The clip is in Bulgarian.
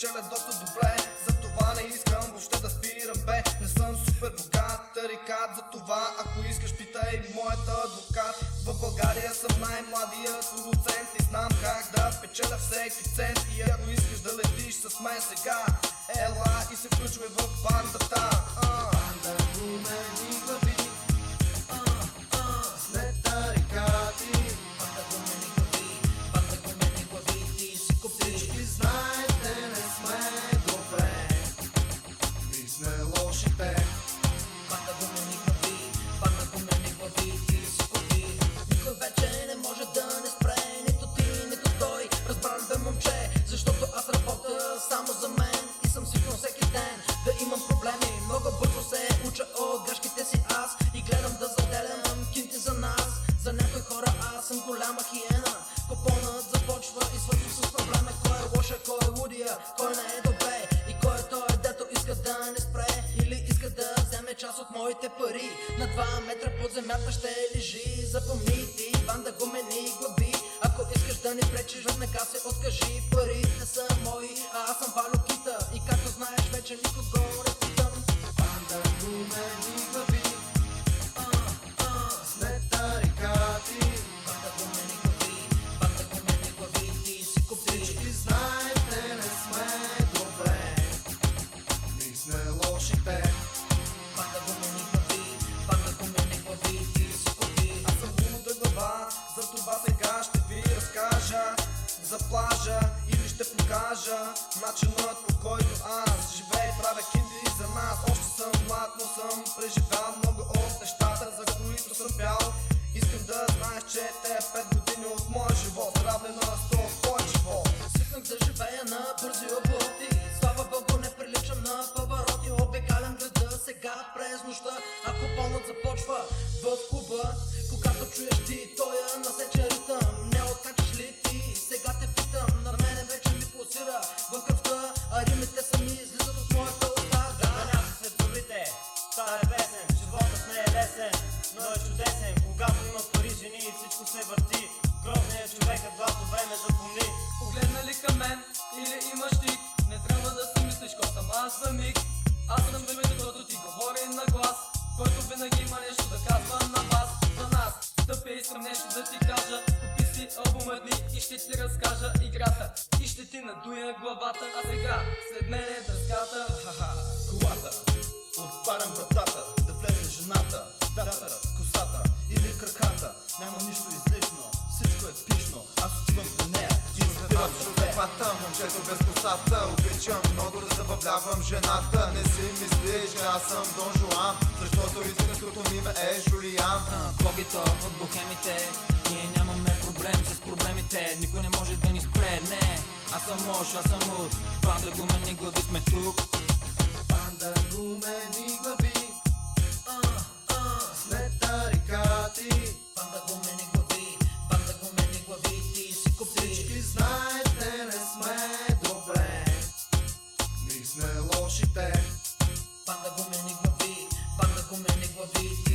печеля доста добре. Затова не искам въобще да спирам бе. Не съм супер богат, тарикат. За това ако искаш питай моята адвокат. В България съм най-младият продуцент И знам как да печеля всеки цент. И ако искаш да летиш с мен сега част от моите пари. На два метра под земята ще лежи. Запомни ти, банда гумени глави. Ако искаш да ни пречиш, веднага се откажи. Парите са мои, а аз съм валюкита. И както знаеш, вече никого не питам Банда гумени съм преживял много от нещата, за които съм пял Искам да знаеш, че те пет години от моя живот Равне на 100 от твой живот. Свикнах да живея на бързи обороти Слава богу не приличам на павароти. Обикалям града сега през нощта. А купонът започва в клуба Когато чуеш ти тоя насечен съм аз за миг Аз съм времето, който ти говори на глас. Който винаги има нещо да казва на вас. За нас Тъпя искам нещо да ти кажа. Купи си албумът ми и ще ти разкажа играта. И ще ти надуя главата. А сега след мен е дъската. Ха-ха, колата. Отварям Човеката, момчето без косата. Обичам много да забавлявам жената. Не си мислиш, че аз съм Дон Жуан Защото истинското ми име е Жулиан. Кобито от бухемите Ние нямаме проблем с проблемите. Никой не може да ни спре, не. Аз съм лош, аз съм луд. Банда гумени глави сме тук Bana güvenlik mi fi? Bana güvenlik?